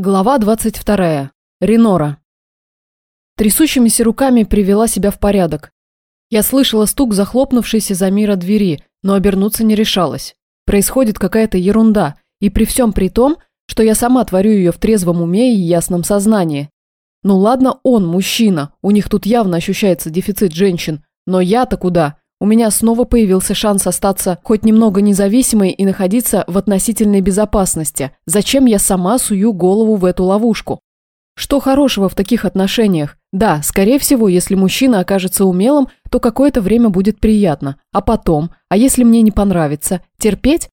Глава 22. Ренора. Трясущимися руками привела себя в порядок. Я слышала стук захлопнувшейся за мира двери, но обернуться не решалась. Происходит какая-то ерунда, и при всем при том, что я сама творю ее в трезвом уме и ясном сознании. Ну ладно, он мужчина, у них тут явно ощущается дефицит женщин, но я-то куда? У меня снова появился шанс остаться хоть немного независимой и находиться в относительной безопасности. Зачем я сама сую голову в эту ловушку? Что хорошего в таких отношениях? Да, скорее всего, если мужчина окажется умелым, то какое-то время будет приятно. А потом? А если мне не понравится? Терпеть?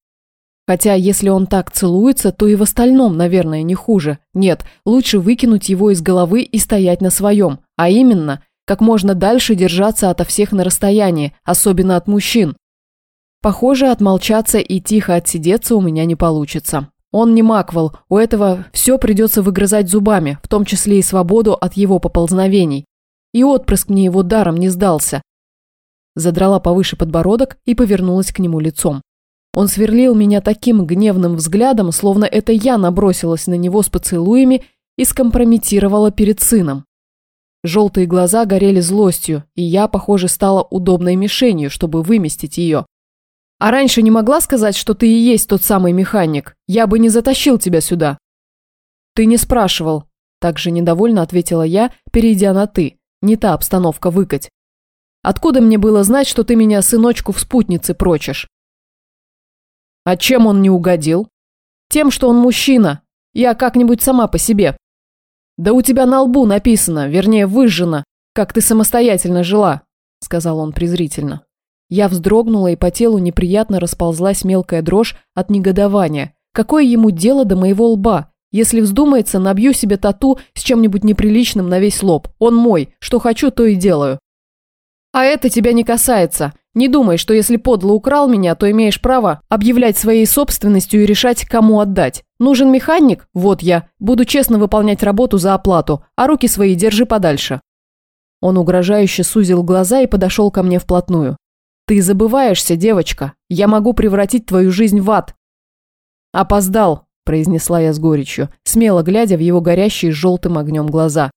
Хотя, если он так целуется, то и в остальном, наверное, не хуже. Нет, лучше выкинуть его из головы и стоять на своем. А именно – как можно дальше держаться ото всех на расстоянии, особенно от мужчин. Похоже, отмолчаться и тихо отсидеться у меня не получится. Он не Маквел, у этого все придется выгрызать зубами, в том числе и свободу от его поползновений. И отпрыск мне его даром не сдался. Задрала повыше подбородок и повернулась к нему лицом. Он сверлил меня таким гневным взглядом, словно это я набросилась на него с поцелуями и скомпрометировала перед сыном. Желтые глаза горели злостью, и я, похоже, стала удобной мишенью, чтобы выместить ее. А раньше не могла сказать, что ты и есть тот самый механик. Я бы не затащил тебя сюда. Ты не спрашивал. Также недовольно ответила я, перейдя на «ты». Не та обстановка выкать. Откуда мне было знать, что ты меня сыночку в спутнице прочишь? А чем он не угодил? Тем, что он мужчина. Я как-нибудь сама по себе. «Да у тебя на лбу написано, вернее, выжжено, как ты самостоятельно жила», – сказал он презрительно. Я вздрогнула, и по телу неприятно расползлась мелкая дрожь от негодования. Какое ему дело до моего лба? Если вздумается, набью себе тату с чем-нибудь неприличным на весь лоб. Он мой, что хочу, то и делаю. А это тебя не касается. Не думай, что если подло украл меня, то имеешь право объявлять своей собственностью и решать, кому отдать. Нужен механик? Вот я. Буду честно выполнять работу за оплату, а руки свои держи подальше. Он угрожающе сузил глаза и подошел ко мне вплотную. Ты забываешься, девочка. Я могу превратить твою жизнь в ад. Опоздал, произнесла я с горечью, смело глядя в его горящие желтым огнем глаза.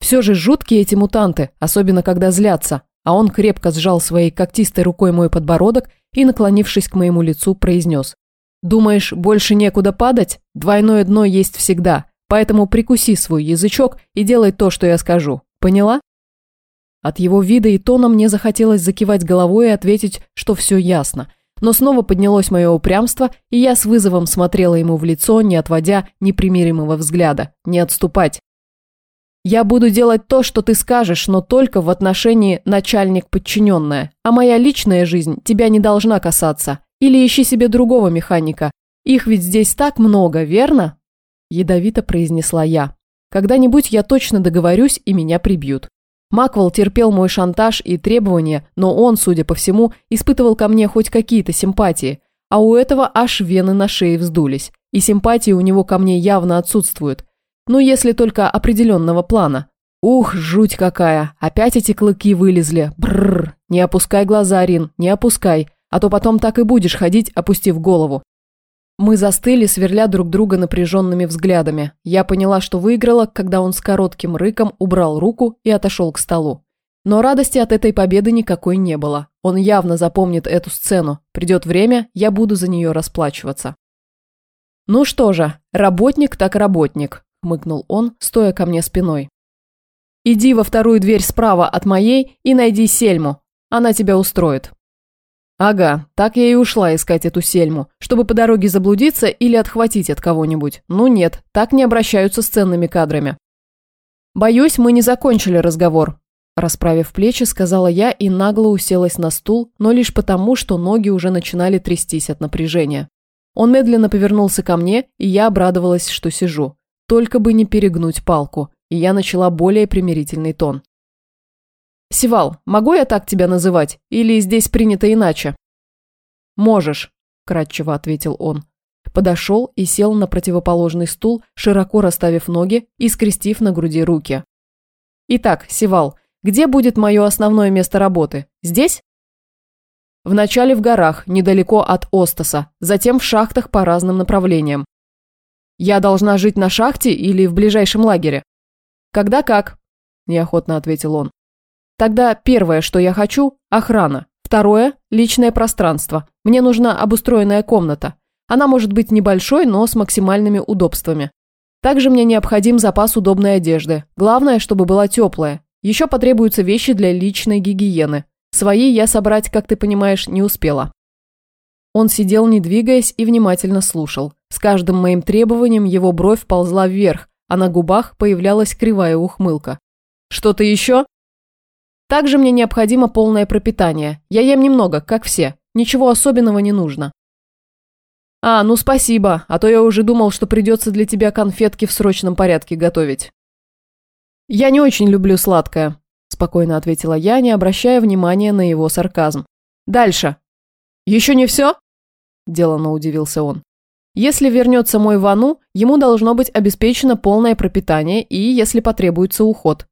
Все же жуткие эти мутанты, особенно когда злятся а он крепко сжал своей когтистой рукой мой подбородок и, наклонившись к моему лицу, произнес. «Думаешь, больше некуда падать? Двойное дно есть всегда, поэтому прикуси свой язычок и делай то, что я скажу. Поняла?» От его вида и тона мне захотелось закивать головой и ответить, что все ясно. Но снова поднялось мое упрямство, и я с вызовом смотрела ему в лицо, не отводя непримиримого взгляда. Не отступать. Я буду делать то, что ты скажешь, но только в отношении начальник-подчиненная. А моя личная жизнь тебя не должна касаться. Или ищи себе другого механика. Их ведь здесь так много, верно?» Ядовито произнесла я. «Когда-нибудь я точно договорюсь, и меня прибьют». Маквел терпел мой шантаж и требования, но он, судя по всему, испытывал ко мне хоть какие-то симпатии. А у этого аж вены на шее вздулись. И симпатии у него ко мне явно отсутствуют. Ну, если только определенного плана. Ух, жуть какая, опять эти клыки вылезли. Бррр, не опускай глаза, Рин, не опускай, а то потом так и будешь ходить, опустив голову. Мы застыли, сверля друг друга напряженными взглядами. Я поняла, что выиграла, когда он с коротким рыком убрал руку и отошел к столу. Но радости от этой победы никакой не было. Он явно запомнит эту сцену. Придет время, я буду за нее расплачиваться. Ну что же, работник так работник хмыкнул он, стоя ко мне спиной. «Иди во вторую дверь справа от моей и найди Сельму. Она тебя устроит». Ага, так я и ушла искать эту Сельму, чтобы по дороге заблудиться или отхватить от кого-нибудь. Ну нет, так не обращаются с ценными кадрами. Боюсь, мы не закончили разговор. Расправив плечи, сказала я и нагло уселась на стул, но лишь потому, что ноги уже начинали трястись от напряжения. Он медленно повернулся ко мне, и я обрадовалась, что сижу. Только бы не перегнуть палку, и я начала более примирительный тон. «Сивал, могу я так тебя называть? Или здесь принято иначе?» «Можешь», – кратчево ответил он. Подошел и сел на противоположный стул, широко расставив ноги и скрестив на груди руки. «Итак, Сивал, где будет мое основное место работы? Здесь?» Вначале в горах, недалеко от Остаса, затем в шахтах по разным направлениям. Я должна жить на шахте или в ближайшем лагере? Когда как, неохотно ответил он. Тогда первое, что я хочу – охрана. Второе – личное пространство. Мне нужна обустроенная комната. Она может быть небольшой, но с максимальными удобствами. Также мне необходим запас удобной одежды. Главное, чтобы была теплая. Еще потребуются вещи для личной гигиены. Свои я собрать, как ты понимаешь, не успела. Он сидел, не двигаясь, и внимательно слушал. С каждым моим требованием его бровь ползла вверх, а на губах появлялась кривая ухмылка. «Что-то еще?» «Также мне необходимо полное пропитание. Я ем немного, как все. Ничего особенного не нужно». «А, ну спасибо, а то я уже думал, что придется для тебя конфетки в срочном порядке готовить». «Я не очень люблю сладкое», – спокойно ответила я, не обращая внимания на его сарказм. «Дальше». «Еще не все?» – деланно удивился он. «Если вернется мой Вану, ему должно быть обеспечено полное пропитание и, если потребуется, уход».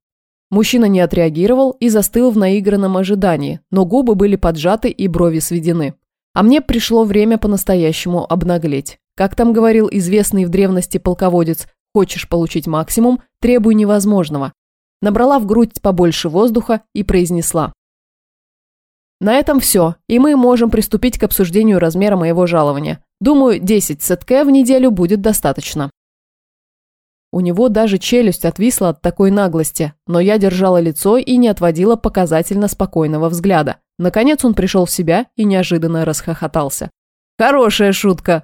Мужчина не отреагировал и застыл в наигранном ожидании, но губы были поджаты и брови сведены. А мне пришло время по-настоящему обнаглеть. Как там говорил известный в древности полководец, хочешь получить максимум, требуй невозможного. Набрала в грудь побольше воздуха и произнесла. На этом все, и мы можем приступить к обсуждению размера моего жалования. Думаю, 10 СТК в неделю будет достаточно. У него даже челюсть отвисла от такой наглости, но я держала лицо и не отводила показательно спокойного взгляда. Наконец он пришел в себя и неожиданно расхохотался. «Хорошая шутка!»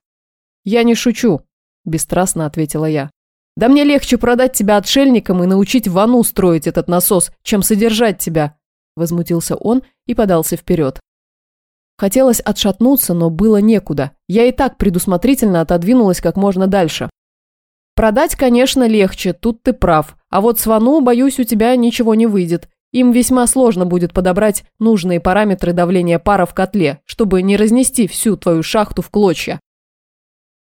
«Я не шучу», – бесстрастно ответила я. «Да мне легче продать тебя отшельникам и научить вану строить этот насос, чем содержать тебя возмутился он и подался вперед. Хотелось отшатнуться, но было некуда. Я и так предусмотрительно отодвинулась как можно дальше. Продать, конечно, легче, тут ты прав. А вот с Вану, боюсь, у тебя ничего не выйдет. Им весьма сложно будет подобрать нужные параметры давления пара в котле, чтобы не разнести всю твою шахту в клочья.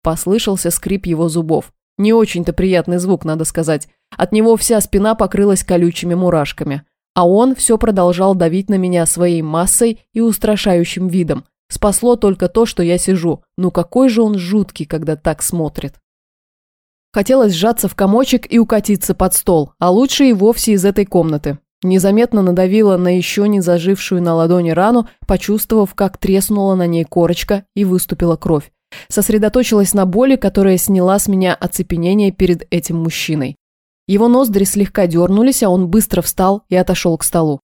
Послышался скрип его зубов. Не очень-то приятный звук, надо сказать. От него вся спина покрылась колючими мурашками. А он все продолжал давить на меня своей массой и устрашающим видом. Спасло только то, что я сижу. Ну какой же он жуткий, когда так смотрит. Хотелось сжаться в комочек и укатиться под стол, а лучше и вовсе из этой комнаты. Незаметно надавила на еще не зажившую на ладони рану, почувствовав, как треснула на ней корочка и выступила кровь. Сосредоточилась на боли, которая сняла с меня оцепенение перед этим мужчиной. Его ноздри слегка дернулись, а он быстро встал и отошел к столу.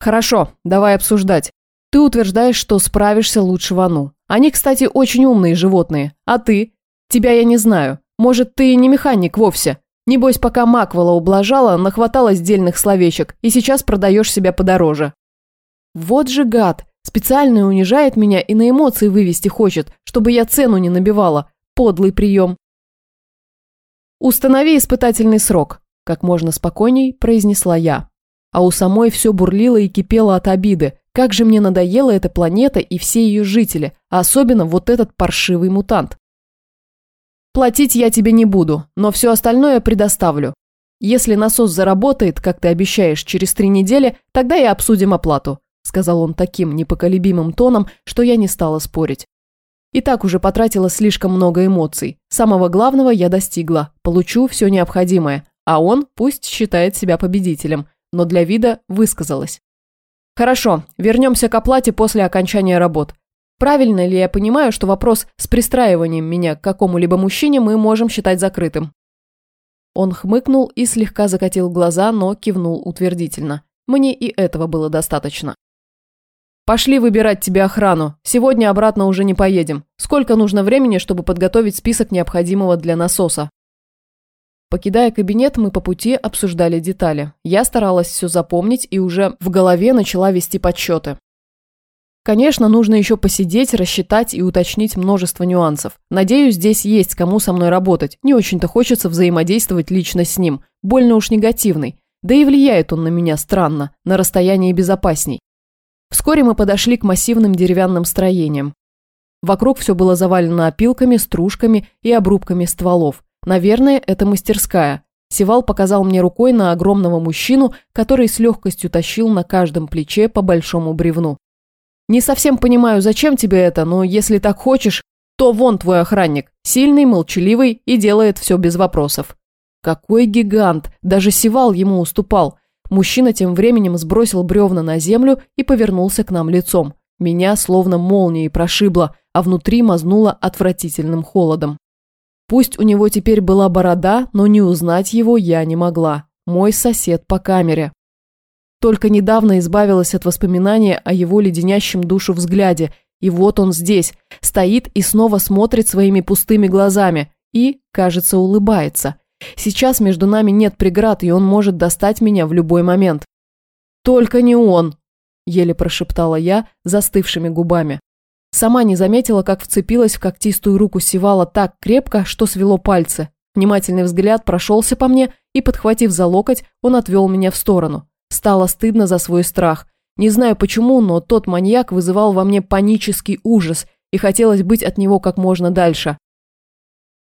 «Хорошо, давай обсуждать. Ты утверждаешь, что справишься лучше Вану. Они, кстати, очень умные животные. А ты? Тебя я не знаю. Может, ты не механик вовсе? Небось, пока Маквела ублажала, нахваталась дельных словечек, и сейчас продаешь себя подороже». «Вот же гад! Специально унижает меня и на эмоции вывести хочет, чтобы я цену не набивала. Подлый прием. «Установи испытательный срок», – как можно спокойней произнесла я. А у самой все бурлило и кипело от обиды. Как же мне надоела эта планета и все ее жители, а особенно вот этот паршивый мутант. Платить я тебе не буду, но все остальное предоставлю. Если насос заработает, как ты обещаешь, через три недели, тогда и обсудим оплату», – сказал он таким непоколебимым тоном, что я не стала спорить. И так уже потратила слишком много эмоций. Самого главного я достигла. Получу все необходимое. А он пусть считает себя победителем. Но для вида высказалась. Хорошо, вернемся к оплате после окончания работ. Правильно ли я понимаю, что вопрос с пристраиванием меня к какому-либо мужчине мы можем считать закрытым? Он хмыкнул и слегка закатил глаза, но кивнул утвердительно. Мне и этого было достаточно. Пошли выбирать тебе охрану. Сегодня обратно уже не поедем. Сколько нужно времени, чтобы подготовить список необходимого для насоса? Покидая кабинет, мы по пути обсуждали детали. Я старалась все запомнить и уже в голове начала вести подсчеты. Конечно, нужно еще посидеть, рассчитать и уточнить множество нюансов. Надеюсь, здесь есть кому со мной работать. Не очень-то хочется взаимодействовать лично с ним. Больно уж негативный. Да и влияет он на меня странно, на расстоянии безопасней. Вскоре мы подошли к массивным деревянным строениям. Вокруг все было завалено опилками, стружками и обрубками стволов. Наверное, это мастерская. Севал показал мне рукой на огромного мужчину, который с легкостью тащил на каждом плече по большому бревну. «Не совсем понимаю, зачем тебе это, но если так хочешь...» то вон твой охранник, сильный, молчаливый и делает все без вопросов. Какой гигант, даже Севал ему уступал. Мужчина тем временем сбросил бревна на землю и повернулся к нам лицом. Меня словно молнией прошибло, а внутри мазнуло отвратительным холодом. Пусть у него теперь была борода, но не узнать его я не могла. Мой сосед по камере. Только недавно избавилась от воспоминания о его леденящем душу взгляде, и вот он здесь, стоит и снова смотрит своими пустыми глазами и, кажется, улыбается. Сейчас между нами нет преград, и он может достать меня в любой момент. «Только не он!» – еле прошептала я застывшими губами. Сама не заметила, как вцепилась в когтистую руку Севала так крепко, что свело пальцы. Внимательный взгляд прошелся по мне, и, подхватив за локоть, он отвел меня в сторону. Стало стыдно за свой страх. Не знаю почему, но тот маньяк вызывал во мне панический ужас, и хотелось быть от него как можно дальше.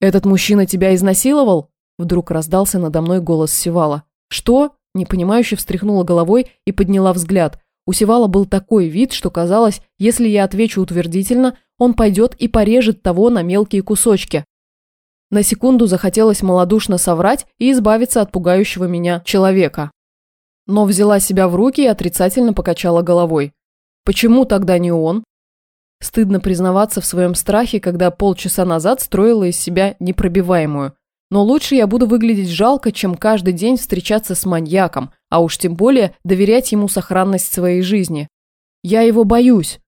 «Этот мужчина тебя изнасиловал?» Вдруг раздался надо мной голос Севала. «Что?» Непонимающе встряхнула головой и подняла взгляд. У Севала был такой вид, что казалось, если я отвечу утвердительно, он пойдет и порежет того на мелкие кусочки. На секунду захотелось малодушно соврать и избавиться от пугающего меня человека. Но взяла себя в руки и отрицательно покачала головой. Почему тогда не он? Стыдно признаваться в своем страхе, когда полчаса назад строила из себя непробиваемую. Но лучше я буду выглядеть жалко, чем каждый день встречаться с маньяком, а уж тем более доверять ему сохранность своей жизни. Я его боюсь,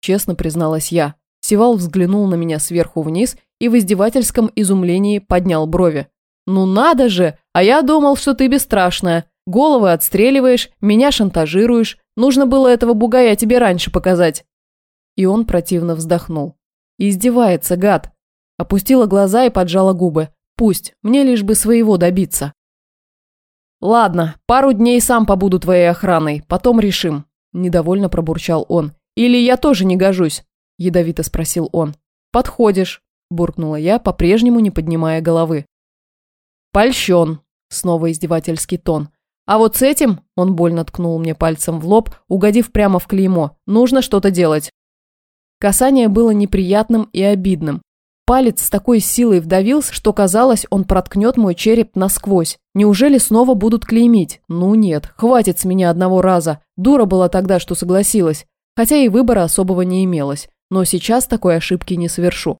честно призналась я. Севал взглянул на меня сверху вниз и в издевательском изумлении поднял брови. «Ну надо же! А я думал, что ты бесстрашная. Головы отстреливаешь, меня шантажируешь. Нужно было этого бугая тебе раньше показать». И он противно вздохнул. «Издевается, гад!» Опустила глаза и поджала губы. Пусть, мне лишь бы своего добиться. Ладно, пару дней сам побуду твоей охраной, потом решим. Недовольно пробурчал он. Или я тоже не гожусь? Ядовито спросил он. Подходишь, буркнула я, по-прежнему не поднимая головы. Польщен, снова издевательский тон. А вот с этим, он больно ткнул мне пальцем в лоб, угодив прямо в клеймо, нужно что-то делать. Касание было неприятным и обидным. Палец с такой силой вдавился, что казалось, он проткнет мой череп насквозь. Неужели снова будут клеймить? Ну нет, хватит с меня одного раза. Дура была тогда, что согласилась. Хотя и выбора особого не имелось. Но сейчас такой ошибки не совершу.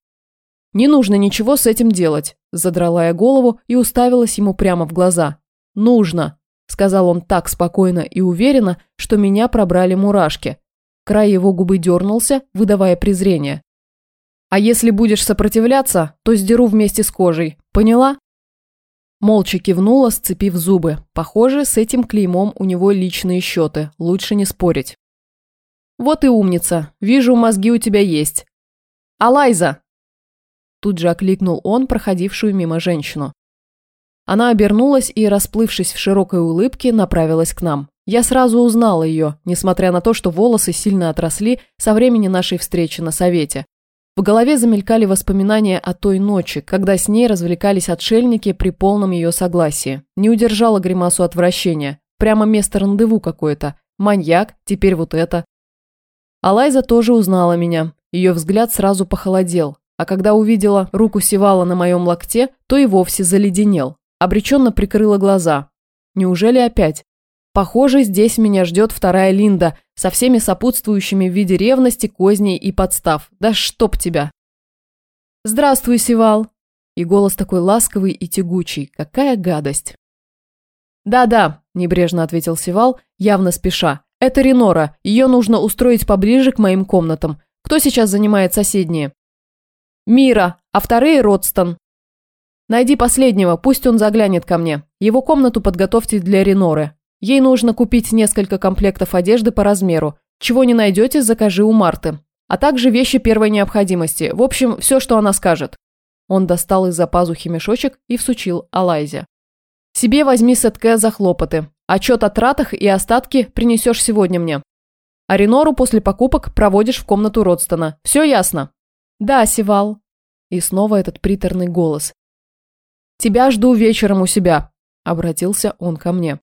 «Не нужно ничего с этим делать», – задрала я голову и уставилась ему прямо в глаза. «Нужно», – сказал он так спокойно и уверенно, что меня пробрали мурашки. Край его губы дернулся, выдавая презрение. А если будешь сопротивляться, то сдеру вместе с кожей. Поняла?» Молча кивнула, сцепив зубы. Похоже, с этим клеймом у него личные счеты. Лучше не спорить. «Вот и умница. Вижу, мозги у тебя есть. Алайза!» Тут же окликнул он проходившую мимо женщину. Она обернулась и, расплывшись в широкой улыбке, направилась к нам. Я сразу узнала ее, несмотря на то, что волосы сильно отросли со времени нашей встречи на совете. В голове замелькали воспоминания о той ночи, когда с ней развлекались отшельники при полном ее согласии. Не удержала гримасу отвращения. Прямо место рандеву какое-то. Маньяк, теперь вот это. Алайза тоже узнала меня. Ее взгляд сразу похолодел. А когда увидела руку Севала на моем локте, то и вовсе заледенел. Обреченно прикрыла глаза. Неужели опять? Похоже, здесь меня ждет вторая Линда, со всеми сопутствующими в виде ревности, козней и подстав. Да чтоб тебя! «Здравствуй, Сивал!» И голос такой ласковый и тягучий. Какая гадость! «Да-да», – небрежно ответил Сивал, явно спеша. «Это Ренора. Ее нужно устроить поближе к моим комнатам. Кто сейчас занимает соседние?» «Мира, а вторые – Родстон». «Найди последнего, пусть он заглянет ко мне. Его комнату подготовьте для Реноры. Ей нужно купить несколько комплектов одежды по размеру. Чего не найдете, закажи у Марты. А также вещи первой необходимости. В общем, все, что она скажет. Он достал из-за пазухи мешочек и всучил Алайзе. Себе возьми сетке за хлопоты. Отчет о тратах и остатки принесешь сегодня мне. А Ренору после покупок проводишь в комнату Родстона. Все ясно? Да, Сивал. И снова этот приторный голос. Тебя жду вечером у себя, обратился он ко мне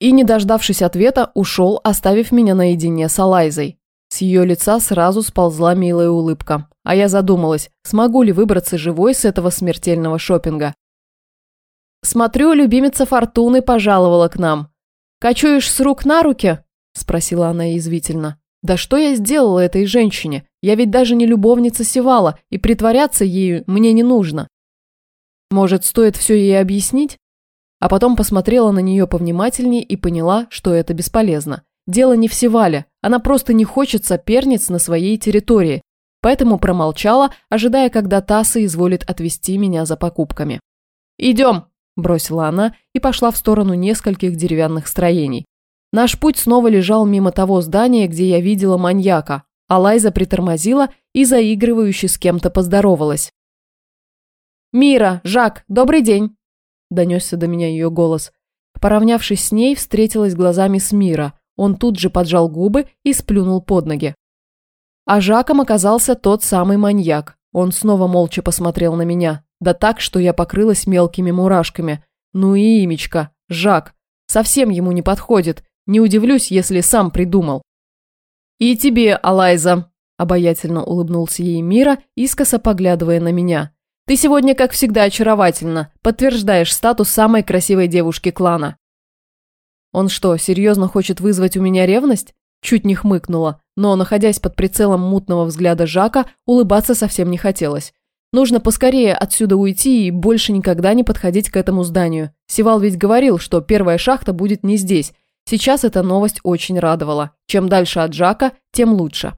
и, не дождавшись ответа, ушел, оставив меня наедине с Алайзой. С ее лица сразу сползла милая улыбка, а я задумалась, смогу ли выбраться живой с этого смертельного шопинга. «Смотрю, любимица Фортуны пожаловала к нам. Кочуешь с рук на руки?» – спросила она язвительно. «Да что я сделала этой женщине? Я ведь даже не любовница Севала, и притворяться ею мне не нужно. Может, стоит все ей объяснить?» А потом посмотрела на нее повнимательнее и поняла, что это бесполезно. Дело не в Севале, она просто не хочет соперниц на своей территории, поэтому промолчала, ожидая, когда Тасса изволит отвезти меня за покупками. «Идем!» – бросила она и пошла в сторону нескольких деревянных строений. Наш путь снова лежал мимо того здания, где я видела маньяка, а Лайза притормозила и заигрывающе с кем-то поздоровалась. «Мира, Жак, добрый день!» – донесся до меня ее голос. Поравнявшись с ней, встретилась глазами с Мира. Он тут же поджал губы и сплюнул под ноги. А Жаком оказался тот самый маньяк. Он снова молча посмотрел на меня. Да так, что я покрылась мелкими мурашками. Ну и имечко. Жак. Совсем ему не подходит. Не удивлюсь, если сам придумал. «И тебе, Алайза», – обаятельно улыбнулся ей Мира, искоса поглядывая на меня. «Ты сегодня, как всегда, очаровательна. Подтверждаешь статус самой красивой девушки клана». Он что, серьезно хочет вызвать у меня ревность? Чуть не хмыкнула, но, находясь под прицелом мутного взгляда Жака, улыбаться совсем не хотелось. Нужно поскорее отсюда уйти и больше никогда не подходить к этому зданию. Сивал ведь говорил, что первая шахта будет не здесь. Сейчас эта новость очень радовала. Чем дальше от Жака, тем лучше.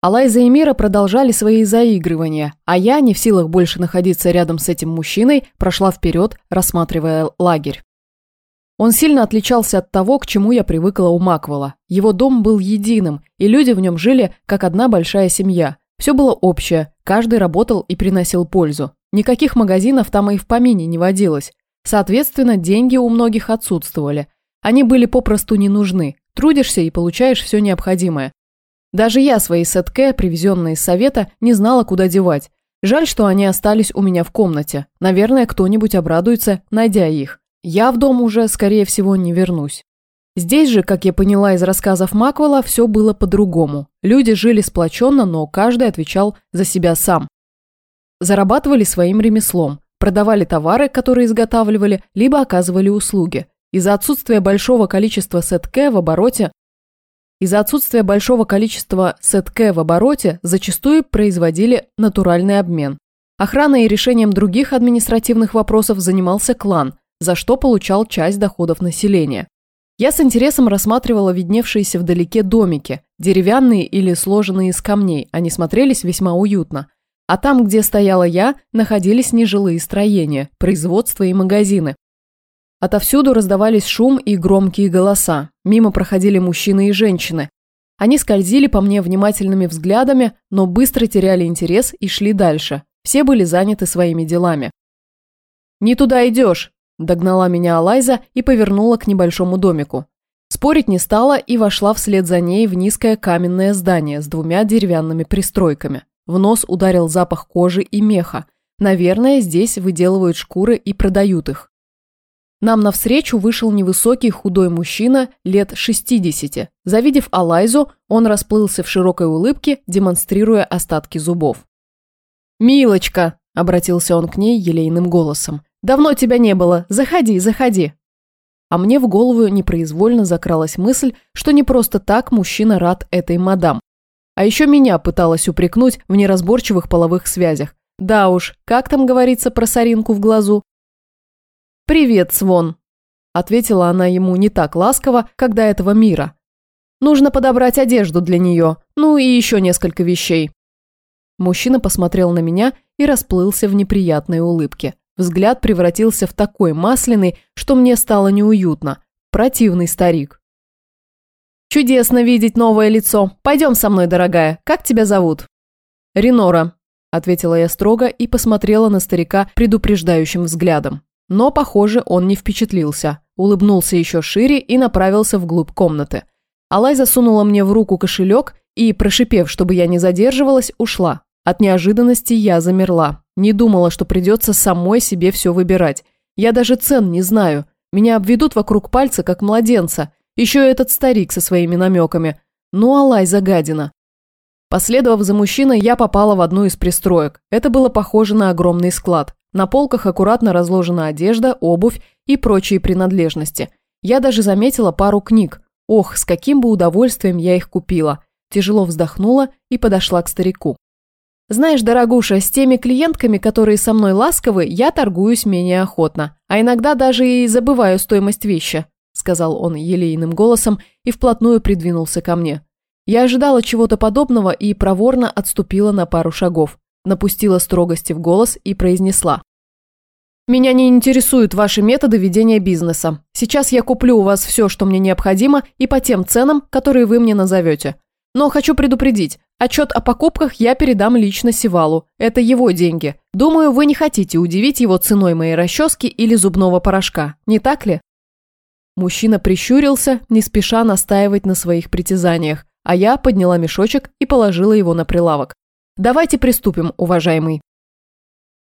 Алайза и Мира продолжали свои заигрывания, а я, не в силах больше находиться рядом с этим мужчиной, прошла вперед, рассматривая лагерь. Он сильно отличался от того, к чему я привыкла у Маквела. Его дом был единым, и люди в нем жили, как одна большая семья. Все было общее, каждый работал и приносил пользу. Никаких магазинов там и в помине не водилось. Соответственно, деньги у многих отсутствовали. Они были попросту не нужны. Трудишься и получаешь все необходимое. Даже я свои сетке, привезенные из совета, не знала, куда девать. Жаль, что они остались у меня в комнате. Наверное, кто-нибудь обрадуется, найдя их. Я в дом уже, скорее всего, не вернусь. Здесь же, как я поняла из рассказов Маквелла, все было по-другому. Люди жили сплоченно, но каждый отвечал за себя сам. Зарабатывали своим ремеслом, продавали товары, которые изготавливали, либо оказывали услуги. Из-за отсутствия большого количества сетке в обороте из-за отсутствия большого количества сетке в обороте зачастую производили натуральный обмен. Охраной и решением других административных вопросов занимался клан – за что получал часть доходов населения. Я с интересом рассматривала видневшиеся вдалеке домики, деревянные или сложенные из камней, они смотрелись весьма уютно. А там, где стояла я, находились нежилые строения, производства и магазины. Отовсюду раздавались шум и громкие голоса. Мимо проходили мужчины и женщины. Они скользили по мне внимательными взглядами, но быстро теряли интерес и шли дальше. Все были заняты своими делами. «Не туда идешь!» Догнала меня Алайза и повернула к небольшому домику. Спорить не стала и вошла вслед за ней в низкое каменное здание с двумя деревянными пристройками. В нос ударил запах кожи и меха. Наверное, здесь выделывают шкуры и продают их. Нам навстречу вышел невысокий худой мужчина лет 60. Завидев Алайзу, он расплылся в широкой улыбке, демонстрируя остатки зубов. «Милочка!» – обратился он к ней елейным голосом. Давно тебя не было. Заходи, заходи. А мне в голову непроизвольно закралась мысль, что не просто так мужчина рад этой мадам. А еще меня пыталась упрекнуть в неразборчивых половых связях. Да уж, как там говорится про соринку в глазу? «Привет, Свон», – ответила она ему не так ласково, как до этого мира. «Нужно подобрать одежду для нее, ну и еще несколько вещей». Мужчина посмотрел на меня и расплылся в неприятной улыбке. Взгляд превратился в такой масляный, что мне стало неуютно. Противный старик. «Чудесно видеть новое лицо. Пойдем со мной, дорогая. Как тебя зовут?» «Ренора», – ответила я строго и посмотрела на старика предупреждающим взглядом. Но, похоже, он не впечатлился. Улыбнулся еще шире и направился вглубь комнаты. Алай засунула мне в руку кошелек и, прошипев, чтобы я не задерживалась, ушла. От неожиданности я замерла. Не думала, что придется самой себе все выбирать. Я даже цен не знаю. Меня обведут вокруг пальца, как младенца. Еще и этот старик со своими намеками. Ну, алай загадина. Последовав за мужчиной, я попала в одну из пристроек. Это было похоже на огромный склад. На полках аккуратно разложена одежда, обувь и прочие принадлежности. Я даже заметила пару книг. Ох, с каким бы удовольствием я их купила. Тяжело вздохнула и подошла к старику. Знаешь, дорогуша, с теми клиентками, которые со мной ласковы, я торгуюсь менее охотно, а иногда даже и забываю стоимость вещи, сказал он елейным голосом и вплотную придвинулся ко мне. Я ожидала чего-то подобного и проворно отступила на пару шагов, напустила строгости в голос и произнесла. «Меня не интересуют ваши методы ведения бизнеса. Сейчас я куплю у вас все, что мне необходимо, и по тем ценам, которые вы мне назовете. Но хочу предупредить, отчет о покупках я передам лично Сивалу. Это его деньги. Думаю, вы не хотите удивить его ценой моей расчески или зубного порошка, не так ли?» Мужчина прищурился, не спеша настаивать на своих притязаниях, а я подняла мешочек и положила его на прилавок. «Давайте приступим, уважаемый».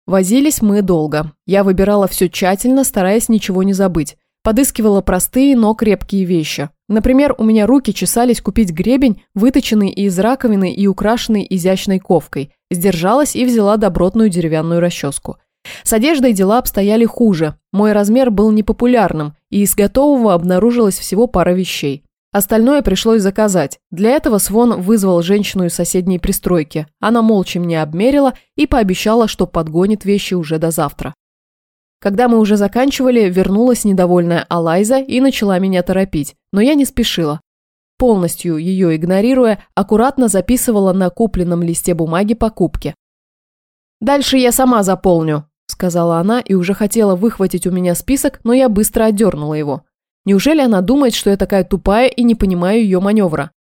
Возились мы долго. Я выбирала все тщательно, стараясь ничего не забыть. Подыскивала простые, но крепкие вещи. Например, у меня руки чесались купить гребень, выточенный из раковины и украшенный изящной ковкой. Сдержалась и взяла добротную деревянную расческу. С одеждой дела обстояли хуже. Мой размер был непопулярным, и из готового обнаружилось всего пара вещей. Остальное пришлось заказать. Для этого Свон вызвал женщину из соседней пристройки. Она молча мне обмерила и пообещала, что подгонит вещи уже до завтра. Когда мы уже заканчивали, вернулась недовольная Алайза и начала меня торопить, но я не спешила. Полностью ее игнорируя, аккуратно записывала на купленном листе бумаги покупки. «Дальше я сама заполню», – сказала она и уже хотела выхватить у меня список, но я быстро отдернула его. Неужели она думает, что я такая тупая и не понимаю ее маневра?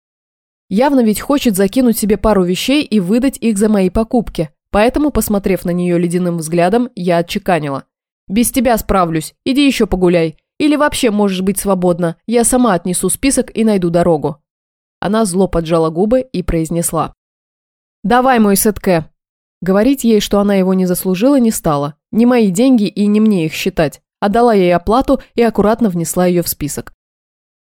Явно ведь хочет закинуть себе пару вещей и выдать их за мои покупки, поэтому, посмотрев на нее ледяным взглядом, я отчеканила. «Без тебя справлюсь, иди еще погуляй. Или вообще можешь быть свободна, я сама отнесу список и найду дорогу». Она зло поджала губы и произнесла. «Давай мой сетке». Говорить ей, что она его не заслужила, не стала. Не мои деньги и не мне их считать отдала ей оплату и аккуратно внесла ее в список.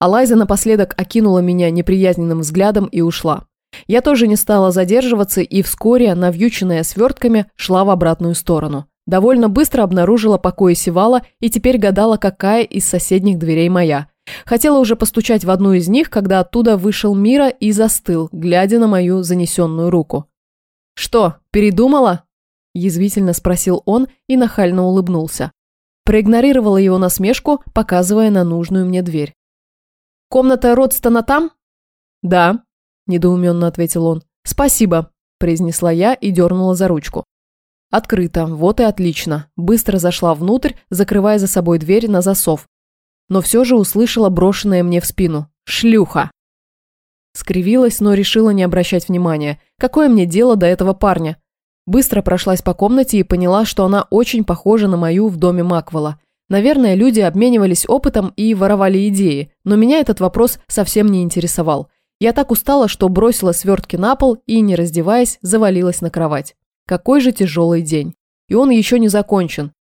Алайза напоследок окинула меня неприязненным взглядом и ушла. Я тоже не стала задерживаться и вскоре, навьюченная свертками, шла в обратную сторону. Довольно быстро обнаружила покои Севала и теперь гадала, какая из соседних дверей моя. Хотела уже постучать в одну из них, когда оттуда вышел Мира и застыл, глядя на мою занесенную руку. «Что, передумала?» – язвительно спросил он и нахально улыбнулся. Проигнорировала его насмешку, показывая на нужную мне дверь. «Комната Родстона там?» «Да», – недоуменно ответил он. «Спасибо», – произнесла я и дернула за ручку. Открыто, вот и отлично. Быстро зашла внутрь, закрывая за собой дверь на засов. Но все же услышала брошенное мне в спину. «Шлюха!» Скривилась, но решила не обращать внимания. Какое мне дело до этого парня? Быстро прошлась по комнате и поняла, что она очень похожа на мою в доме Маквела. Наверное, люди обменивались опытом и воровали идеи, но меня этот вопрос совсем не интересовал. Я так устала, что бросила свертки на пол и, не раздеваясь, завалилась на кровать. Какой же тяжелый день. И он еще не закончен.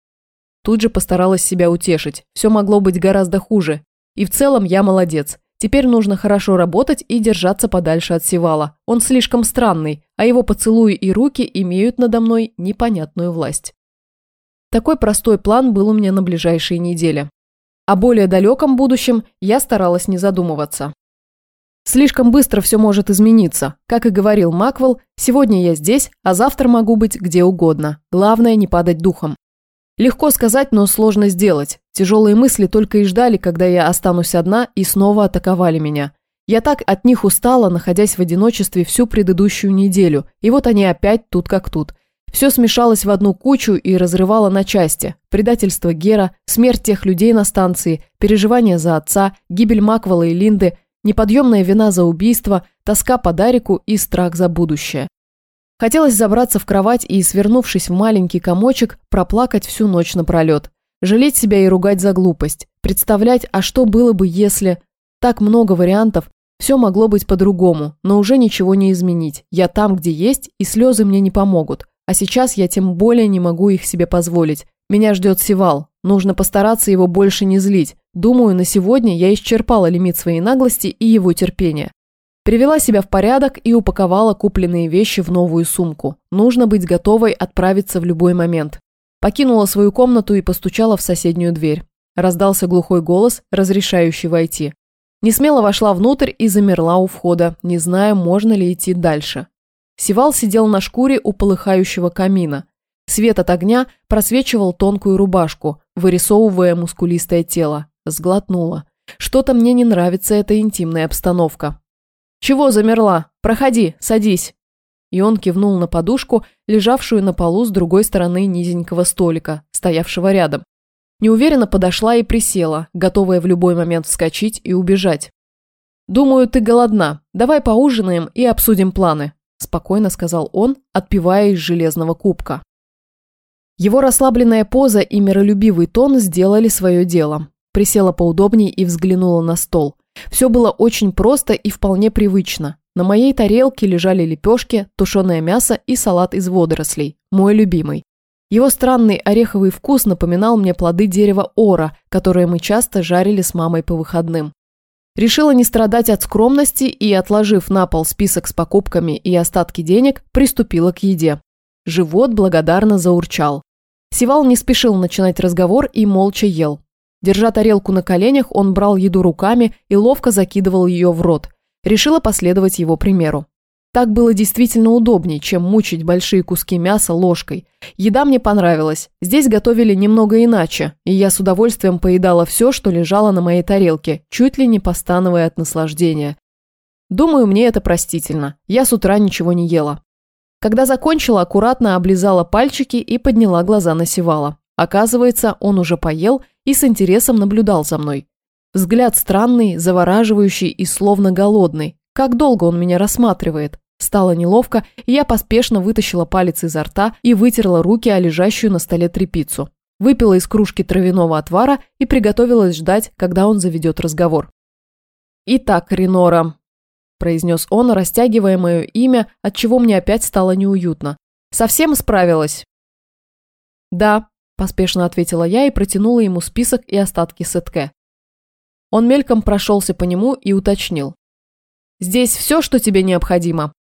Тут же постаралась себя утешить. Все могло быть гораздо хуже. И в целом я молодец. Теперь нужно хорошо работать и держаться подальше от Севала. Он слишком странный, а его поцелуи и руки имеют надо мной непонятную власть. Такой простой план был у меня на ближайшие недели. О более далеком будущем я старалась не задумываться. Слишком быстро все может измениться. Как и говорил Маквелл, сегодня я здесь, а завтра могу быть где угодно. Главное не падать духом. Легко сказать, но сложно сделать. Тяжелые мысли только и ждали, когда я останусь одна, и снова атаковали меня. Я так от них устала, находясь в одиночестве всю предыдущую неделю, и вот они опять тут как тут. Все смешалось в одну кучу и разрывало на части. Предательство Гера, смерть тех людей на станции, переживания за отца, гибель Маквела и Линды, неподъемная вина за убийство, тоска по Дарику и страх за будущее. Хотелось забраться в кровать и, свернувшись в маленький комочек, проплакать всю ночь напролет. Жалеть себя и ругать за глупость. Представлять, а что было бы, если... Так много вариантов. Все могло быть по-другому, но уже ничего не изменить. Я там, где есть, и слезы мне не помогут. А сейчас я тем более не могу их себе позволить. Меня ждет Севал. Нужно постараться его больше не злить. Думаю, на сегодня я исчерпала лимит своей наглости и его терпения. Привела себя в порядок и упаковала купленные вещи в новую сумку. Нужно быть готовой отправиться в любой момент. Покинула свою комнату и постучала в соседнюю дверь. Раздался глухой голос, разрешающий войти. Несмело вошла внутрь и замерла у входа, не зная, можно ли идти дальше. Сивал сидел на шкуре у полыхающего камина. Свет от огня просвечивал тонкую рубашку, вырисовывая мускулистое тело. Сглотнула. Что-то мне не нравится эта интимная обстановка. «Чего замерла? Проходи, садись!» И он кивнул на подушку, лежавшую на полу с другой стороны низенького столика, стоявшего рядом. Неуверенно подошла и присела, готовая в любой момент вскочить и убежать. «Думаю, ты голодна. Давай поужинаем и обсудим планы», – спокойно сказал он, отпивая из железного кубка. Его расслабленная поза и миролюбивый тон сделали свое дело. Присела поудобнее и взглянула на стол. Все было очень просто и вполне привычно. На моей тарелке лежали лепешки, тушеное мясо и салат из водорослей, мой любимый. Его странный ореховый вкус напоминал мне плоды дерева ора, которые мы часто жарили с мамой по выходным. Решила не страдать от скромности и, отложив на пол список с покупками и остатки денег, приступила к еде. Живот благодарно заурчал. Сивал не спешил начинать разговор и молча ел. Держа тарелку на коленях, он брал еду руками и ловко закидывал ее в рот. Решила последовать его примеру. Так было действительно удобнее, чем мучить большие куски мяса ложкой. Еда мне понравилась. Здесь готовили немного иначе, и я с удовольствием поедала все, что лежало на моей тарелке, чуть ли не постановая от наслаждения. Думаю, мне это простительно. Я с утра ничего не ела. Когда закончила, аккуратно облизала пальчики и подняла глаза на Севала. Оказывается, он уже поел и с интересом наблюдал за мной. Взгляд странный, завораживающий и словно голодный. Как долго он меня рассматривает? Стало неловко, и я поспешно вытащила палец изо рта и вытерла руки о лежащую на столе трепицу. Выпила из кружки травяного отвара и приготовилась ждать, когда он заведет разговор. «Итак, Ренора», – произнес он, растягивая мое имя, от чего мне опять стало неуютно. «Совсем справилась?» «Да», Поспешно ответила я и протянула ему список и остатки сетке. Он мельком прошелся по нему и уточнил. «Здесь все, что тебе необходимо?»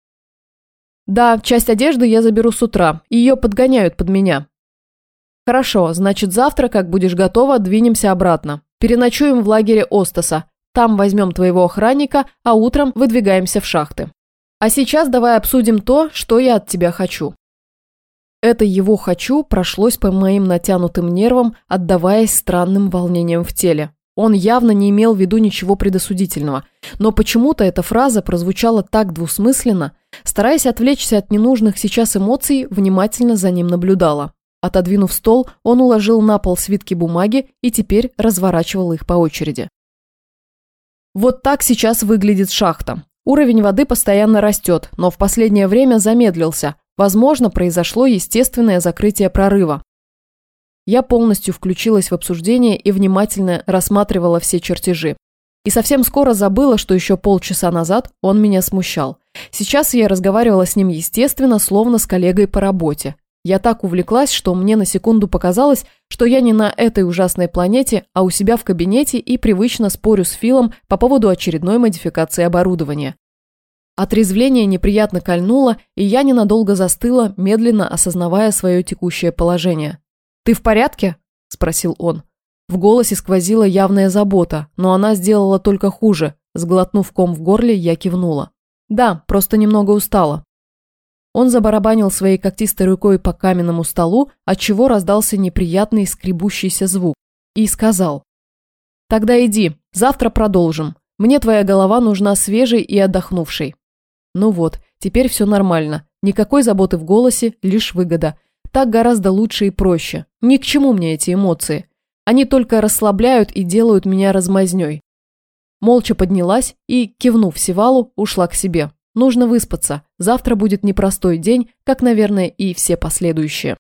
«Да, часть одежды я заберу с утра, ее подгоняют под меня». «Хорошо, значит завтра, как будешь готова, двинемся обратно. Переночуем в лагере Остаса. Там возьмем твоего охранника, а утром выдвигаемся в шахты. А сейчас давай обсудим то, что я от тебя хочу». Это его «хочу» прошлось по моим натянутым нервам, отдаваясь странным волнениям в теле. Он явно не имел в виду ничего предосудительного, но почему-то эта фраза прозвучала так двусмысленно, стараясь отвлечься от ненужных сейчас эмоций, внимательно за ним наблюдала. Отодвинув стол, он уложил на пол свитки бумаги и теперь разворачивал их по очереди. Вот так сейчас выглядит шахта. Уровень воды постоянно растет, но в последнее время замедлился, Возможно, произошло естественное закрытие прорыва. Я полностью включилась в обсуждение и внимательно рассматривала все чертежи. И совсем скоро забыла, что еще полчаса назад он меня смущал. Сейчас я разговаривала с ним естественно, словно с коллегой по работе. Я так увлеклась, что мне на секунду показалось, что я не на этой ужасной планете, а у себя в кабинете и привычно спорю с Филом по поводу очередной модификации оборудования. Отрезвление неприятно кольнуло, и я ненадолго застыла, медленно осознавая свое текущее положение. «Ты в порядке?» – спросил он. В голосе сквозила явная забота, но она сделала только хуже. Сглотнув ком в горле, я кивнула. «Да, просто немного устала». Он забарабанил своей когтистой рукой по каменному столу, отчего раздался неприятный скребущийся звук, и сказал. «Тогда иди, завтра продолжим. Мне твоя голова нужна свежей и отдохнувшей». Ну вот, теперь все нормально. Никакой заботы в голосе, лишь выгода. Так гораздо лучше и проще. Ни к чему мне эти эмоции. Они только расслабляют и делают меня размазней. Молча поднялась и, кивнув Севалу, ушла к себе. Нужно выспаться. Завтра будет непростой день, как, наверное, и все последующие.